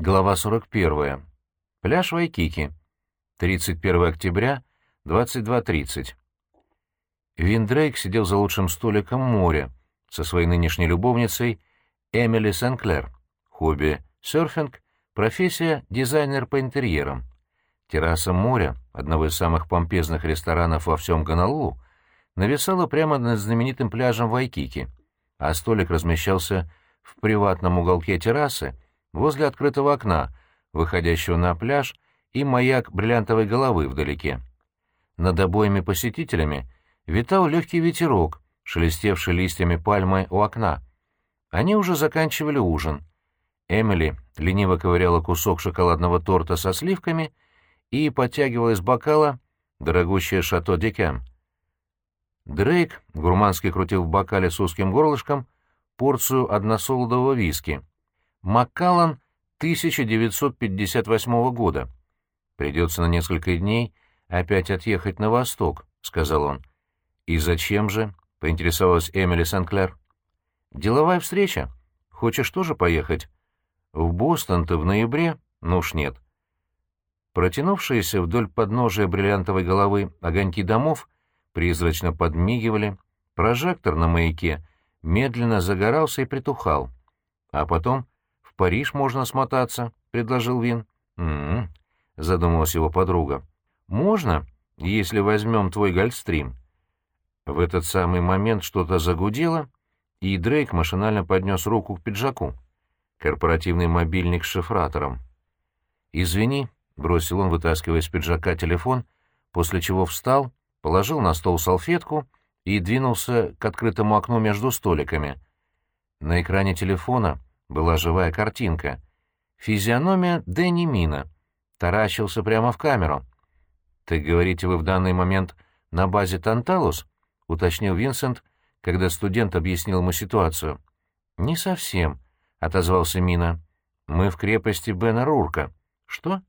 Глава 41. Пляж Вайкики. 31 октября, 22.30. Виндрейк сидел за лучшим столиком моря со своей нынешней любовницей Эмили Сенклер. Хобби — серфинг, профессия — дизайнер по интерьерам. Терраса моря, одного из самых помпезных ресторанов во всем Гонолулу, нависала прямо над знаменитым пляжем Вайкики, а столик размещался в приватном уголке террасы, возле открытого окна, выходящего на пляж, и маяк бриллиантовой головы вдалеке. Над обоими посетителями витал легкий ветерок, шелестевший листьями пальмы у окна. Они уже заканчивали ужин. Эмили лениво ковыряла кусок шоколадного торта со сливками и подтягивала из бокала дорогущее шато Декем. Дрейк гурмански крутил в бокале с узким горлышком порцию односолодового виски — Маккаллан 1958 года. Придется на несколько дней опять отъехать на восток, — сказал он. И зачем же? — поинтересовалась Эмили Сенклер. Деловая встреча. Хочешь тоже поехать? В Бостон-то в ноябре? Ну уж нет. Протянувшиеся вдоль подножия бриллиантовой головы огоньки домов призрачно подмигивали, прожектор на маяке медленно загорался и притухал. А потом Париж можно смотаться», — предложил Вин. «М-м-м», задумалась его подруга. «Можно, если возьмем твой гольфстрим». В этот самый момент что-то загудело, и Дрейк машинально поднес руку к пиджаку. Корпоративный мобильник с шифратором. «Извини», — бросил он, вытаскивая из пиджака телефон, после чего встал, положил на стол салфетку и двинулся к открытому окну между столиками. На экране телефона была живая картинка. Физиономия Дэнни Мина. Таращился прямо в камеру. «Так говорите, вы в данный момент на базе Танталус?» — уточнил Винсент, когда студент объяснил ему ситуацию. «Не совсем», — отозвался Мина. «Мы в крепости Бена Рурка». «Что?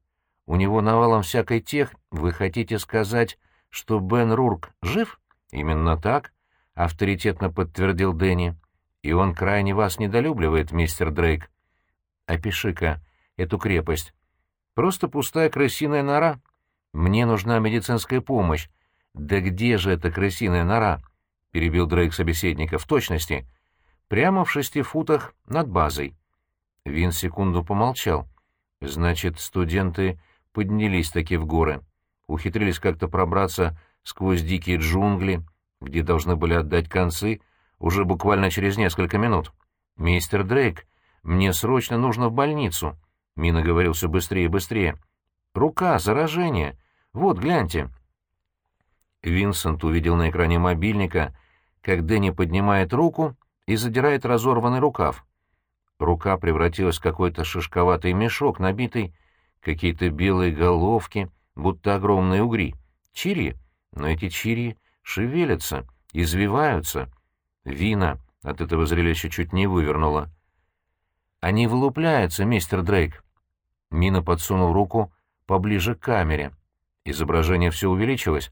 У него навалом всякой тех. Вы хотите сказать, что Бен Рурк жив?» «Именно так», — авторитетно подтвердил Дэнни. И он крайне вас недолюбливает, мистер Дрейк. Опиши-ка эту крепость. Просто пустая крысиная нора. Мне нужна медицинская помощь. Да где же эта крысиная нора? Перебил Дрейк собеседника. В точности. Прямо в шести футах над базой. Вин секунду помолчал. Значит, студенты поднялись таки в горы. Ухитрились как-то пробраться сквозь дикие джунгли, где должны были отдать концы, уже буквально через несколько минут. «Мистер Дрейк, мне срочно нужно в больницу», — Мина говорил все быстрее и быстрее. «Рука, заражение. Вот, гляньте». Винсент увидел на экране мобильника, как Дэнни поднимает руку и задирает разорванный рукав. Рука превратилась в какой-то шишковатый мешок, набитый какие-то белые головки, будто огромные угри. Чири, но эти чири шевелятся, извиваются, Вина от этого зрелища чуть не вывернула. «Они вылупляются, мистер Дрейк!» Мина подсунул руку поближе к камере. Изображение все увеличилось,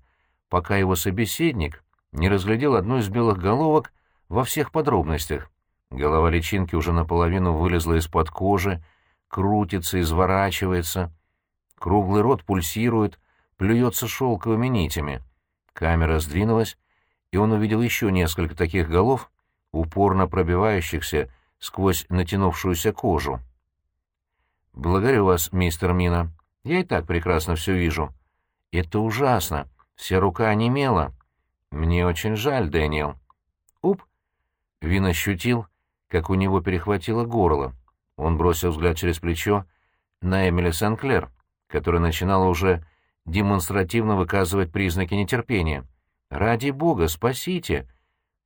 пока его собеседник не разглядел одну из белых головок во всех подробностях. Голова личинки уже наполовину вылезла из-под кожи, крутится, изворачивается. Круглый рот пульсирует, плюется шелковыми нитями. Камера сдвинулась, и он увидел еще несколько таких голов, упорно пробивающихся сквозь натянувшуюся кожу. «Благодарю вас, мистер Мина. Я и так прекрасно все вижу. Это ужасно. Вся рука онемела. Мне очень жаль, Дэниел». «Уп!» Вин ощутил, как у него перехватило горло. Он бросил взгляд через плечо на Эмили Сенклер, которая начинала уже демонстративно выказывать признаки нетерпения. «Ради бога, спасите!»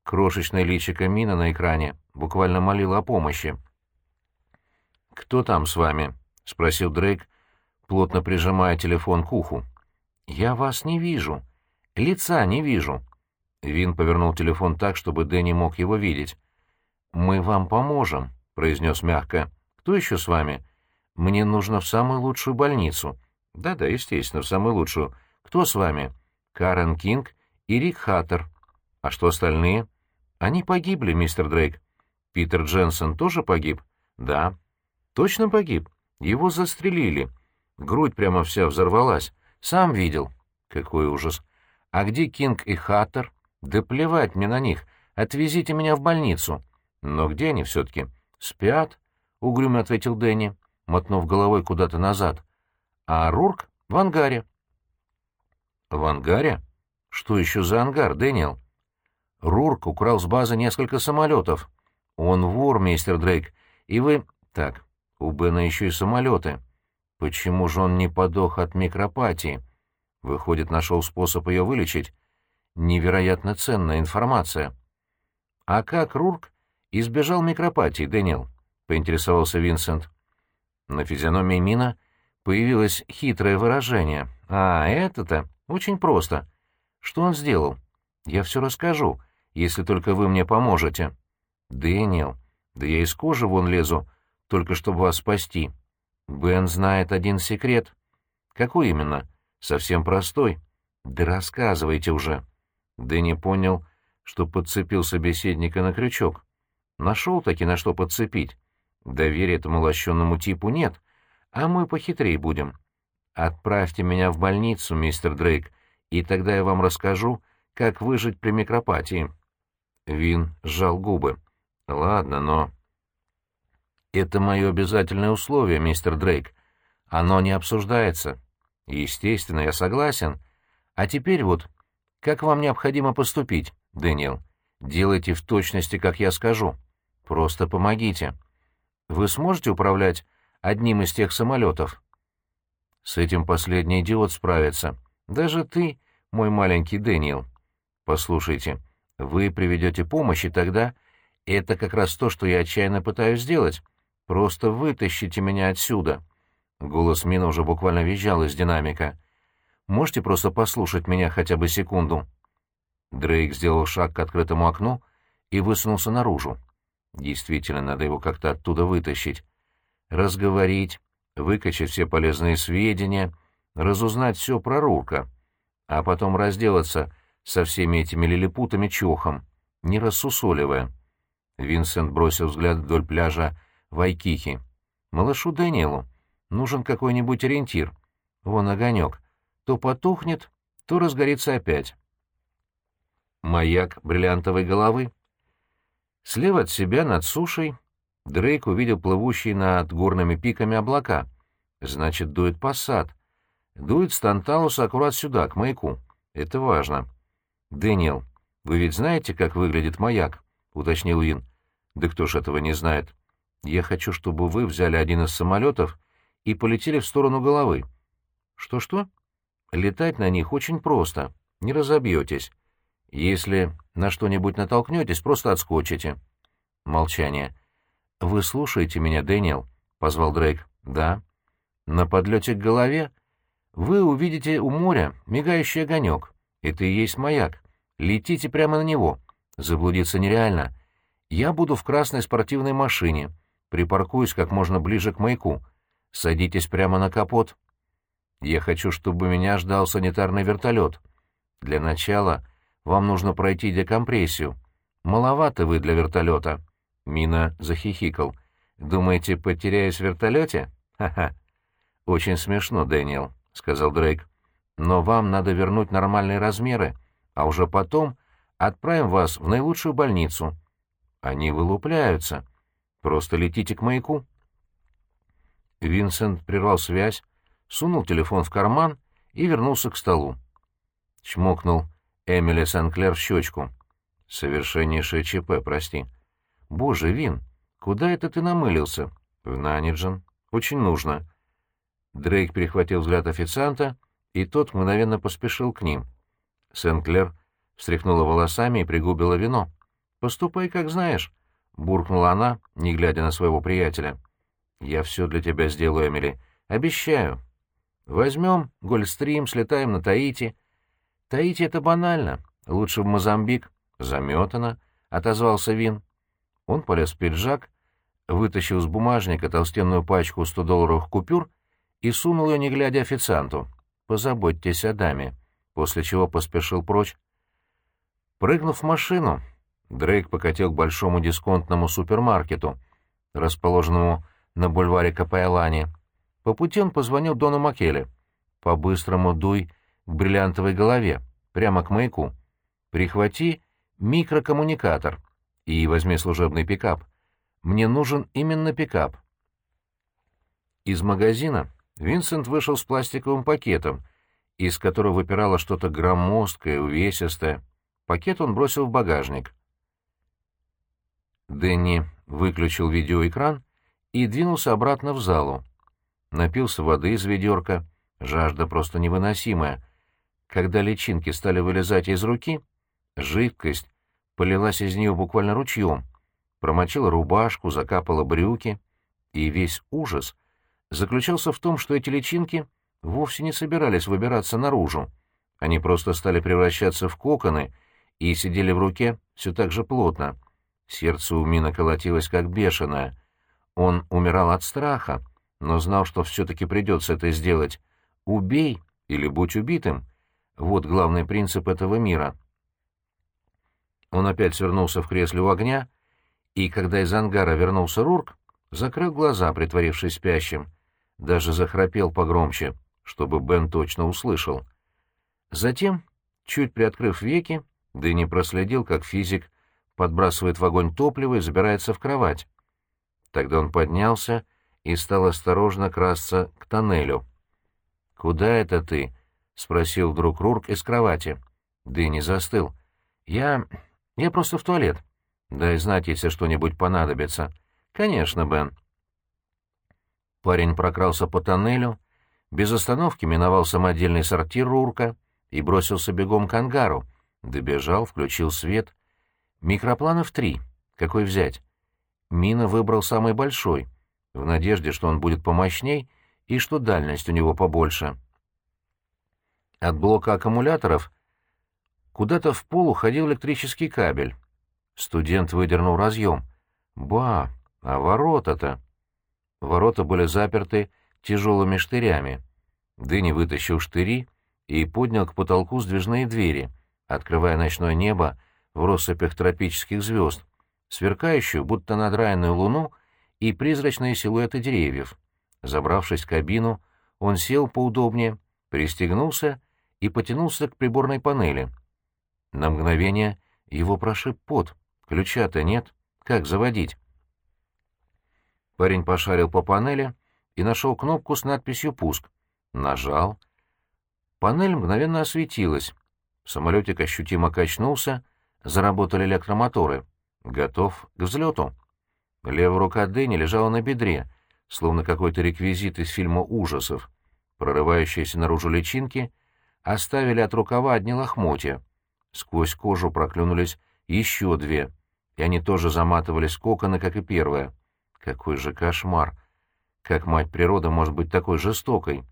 Крошечное личико Мина на экране буквально молило о помощи. «Кто там с вами?» — спросил Дрейк, плотно прижимая телефон к уху. «Я вас не вижу. Лица не вижу». Вин повернул телефон так, чтобы Дэнни мог его видеть. «Мы вам поможем», — произнес мягко. «Кто еще с вами?» «Мне нужно в самую лучшую больницу». «Да-да, естественно, в самую лучшую. Кто с вами?» «Карен Кинг и Рик Хаттер. А что остальные? Они погибли, мистер Дрейк. Питер Дженсен тоже погиб? Да. Точно погиб? Его застрелили. Грудь прямо вся взорвалась. Сам видел. Какой ужас. А где Кинг и Хаттер? Да плевать мне на них. Отвезите меня в больницу. Но где они все-таки? Спят? Угрюмо ответил Дэнни, мотнув головой куда-то назад. А Рурк в ангаре. В ангаре? Что еще за ангар, Дэниел? Рурк украл с базы несколько самолетов. Он вор, мистер Дрейк, и вы... Так, у Бена еще и самолеты. Почему же он не подох от микропатии? Выходит, нашел способ ее вылечить. Невероятно ценная информация. А как Рурк избежал микропатии, Дэниел? Поинтересовался Винсент. На физиономии Мина появилось хитрое выражение. А, это-то очень просто. Что он сделал? Я все расскажу, если только вы мне поможете. Дэниел, да я из кожи вон лезу, только чтобы вас спасти. Бен знает один секрет. Какой именно? Совсем простой. Да рассказывайте уже. Дэнни понял, что подцепил собеседника на крючок. Нашел таки на что подцепить. Доверия этому лощенному типу нет, а мы похитрее будем. Отправьте меня в больницу, мистер Дрейк, и тогда я вам расскажу, как выжить при микропатии. Вин сжал губы. Ладно, но... Это мое обязательное условие, мистер Дрейк. Оно не обсуждается. Естественно, я согласен. А теперь вот, как вам необходимо поступить, Дэниел? Делайте в точности, как я скажу. Просто помогите. Вы сможете управлять одним из тех самолетов? С этим последний идиот справится. Даже ты, мой маленький Дэниел. Послушайте, вы приведете помощь, и тогда... Это как раз то, что я отчаянно пытаюсь сделать. Просто вытащите меня отсюда. Голос Мина уже буквально визжал из динамика. Можете просто послушать меня хотя бы секунду?» Дрейк сделал шаг к открытому окну и высунулся наружу. Действительно, надо его как-то оттуда вытащить. Разговорить, выкачать все полезные сведения, разузнать все про Рурка, а потом разделаться со всеми этими лилипутами чохом, не рассусоливая. Винсент бросил взгляд вдоль пляжа Вайкихи. «Малышу Дэниелу нужен какой-нибудь ориентир. Вон огонек. То потухнет, то разгорится опять». Маяк бриллиантовой головы. Слева от себя, над сушей, Дрейк увидел плывущие над горными пиками облака. Значит, дует посад. Дует с Танталуса аккурат сюда, к маяку. Это важно. «Дэниел, вы ведь знаете, как выглядит маяк?» — уточнил Вин. «Да кто ж этого не знает? Я хочу, чтобы вы взяли один из самолетов и полетели в сторону головы». «Что-что?» «Летать на них очень просто. Не разобьетесь. Если на что-нибудь натолкнетесь, просто отскочите». Молчание. «Вы слушаете меня, Дэниел?» — позвал Дрейк. «Да». «На подлете к голове вы увидите у моря мигающий огонек. Это и есть маяк. Летите прямо на него. Заблудиться нереально. Я буду в красной спортивной машине. Припаркуюсь как можно ближе к маяку. Садитесь прямо на капот. Я хочу, чтобы меня ждал санитарный вертолет. Для начала вам нужно пройти декомпрессию. Маловато вы для вертолета. Мина захихикал. Думаете, потеряюсь в вертолете? Ха-ха. Очень смешно, Дэниел, сказал Дрейк но вам надо вернуть нормальные размеры, а уже потом отправим вас в наилучшую больницу. Они вылупляются. Просто летите к маяку. Винсент прервал связь, сунул телефон в карман и вернулся к столу. Чмокнул Эмили Сенклер в щечку. Совершеннейшее ЧП, прости. Боже, Вин, куда это ты намылился? В Наниджен. Очень нужно. Дрейк перехватил взгляд официанта — и тот мгновенно поспешил к ним. Сенклер встряхнула волосами и пригубила вино. «Поступай, как знаешь», — буркнула она, не глядя на своего приятеля. «Я все для тебя сделаю, Эмили. Обещаю. Возьмем Гольстрим, слетаем на Таити. Таити — это банально. Лучше в Мозамбик. Заметано», — отозвался Вин. Он полез в пиджак, вытащил с бумажника толстенную пачку 100-долларовых купюр и сунул ее, не глядя, официанту позаботьтесь о даме», после чего поспешил прочь. Прыгнув в машину, Дрейк покатил к большому дисконтному супермаркету, расположенному на бульваре Капайлани. По пути он позвонил Дону Макеле. «По-быстрому дуй к бриллиантовой голове, прямо к маяку. Прихвати микрокоммуникатор и возьми служебный пикап. Мне нужен именно пикап». Из магазина Винсент вышел с пластиковым пакетом, из которого выпирало что-то громоздкое, увесистое. Пакет он бросил в багажник. Дэнни выключил видеоэкран и двинулся обратно в залу. Напился воды из ведерка, жажда просто невыносимая. Когда личинки стали вылезать из руки, жидкость полилась из нее буквально ручьем, промочила рубашку, закапала брюки, и весь ужас заключался в том, что эти личинки вовсе не собирались выбираться наружу. Они просто стали превращаться в коконы и сидели в руке все так же плотно. Сердце у Мина колотилось как бешеное. Он умирал от страха, но знал, что все-таки придется это сделать. «Убей или будь убитым» — вот главный принцип этого мира. Он опять свернулся в кресле у огня, и, когда из ангара вернулся Рурк, закрыл глаза, притворившись спящим. Даже захрапел погромче, чтобы Бен точно услышал. Затем, чуть приоткрыв веки, Дэнни проследил, как физик подбрасывает в огонь топливо и забирается в кровать. Тогда он поднялся и стал осторожно красться к тоннелю. «Куда это ты?» — спросил вдруг Рурк из кровати. Дэнни застыл. «Я... я просто в туалет. Дай знать, если что-нибудь понадобится». «Конечно, Бен». Парень прокрался по тоннелю, без остановки миновал самодельный сортир Рурка и бросился бегом к ангару. Добежал, включил свет. Микропланов три. Какой взять? Мина выбрал самый большой, в надежде, что он будет помощней и что дальность у него побольше. От блока аккумуляторов куда-то в пол уходил электрический кабель. Студент выдернул разъем. Ба, а ворота-то... Ворота были заперты тяжелыми штырями. Дыни вытащил штыри и поднял к потолку сдвижные двери, открывая ночное небо в россыпях тропических звезд, сверкающую, будто надраенную луну, и призрачные силуэты деревьев. Забравшись в кабину, он сел поудобнее, пристегнулся и потянулся к приборной панели. На мгновение его прошиб пот. Ключа-то нет. Как заводить? Парень пошарил по панели и нашел кнопку с надписью «Пуск». Нажал. Панель мгновенно осветилась. Самолетик ощутимо качнулся, заработали электромоторы. Готов к взлету. Левая рука Дэнни лежала на бедре, словно какой-то реквизит из фильма ужасов. Прорывающиеся наружу личинки оставили от рукава одни лохмотья. Сквозь кожу проклюнулись еще две, и они тоже заматывались коконы, как и первая. Какой же кошмар! Как мать природа может быть такой жестокой?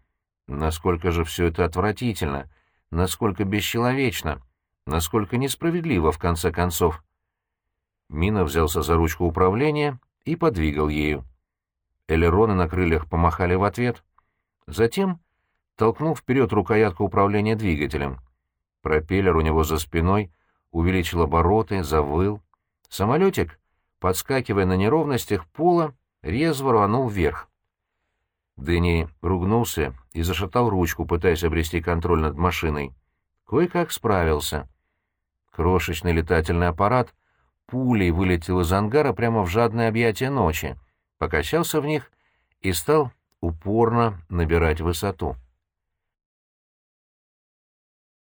Насколько же все это отвратительно, насколько бесчеловечно, насколько несправедливо, в конце концов. Мина взялся за ручку управления и подвигал ею. Элероны на крыльях помахали в ответ. Затем толкнул вперед рукоятку управления двигателем. Пропеллер у него за спиной увеличил обороты, завыл. Самолетик, подскакивая на неровностях пола, резво рванул вверх. Дэнни ругнулся и зашатал ручку, пытаясь обрести контроль над машиной. Кое-как справился. Крошечный летательный аппарат пулей вылетел из ангара прямо в жадное объятие ночи, покачался в них и стал упорно набирать высоту.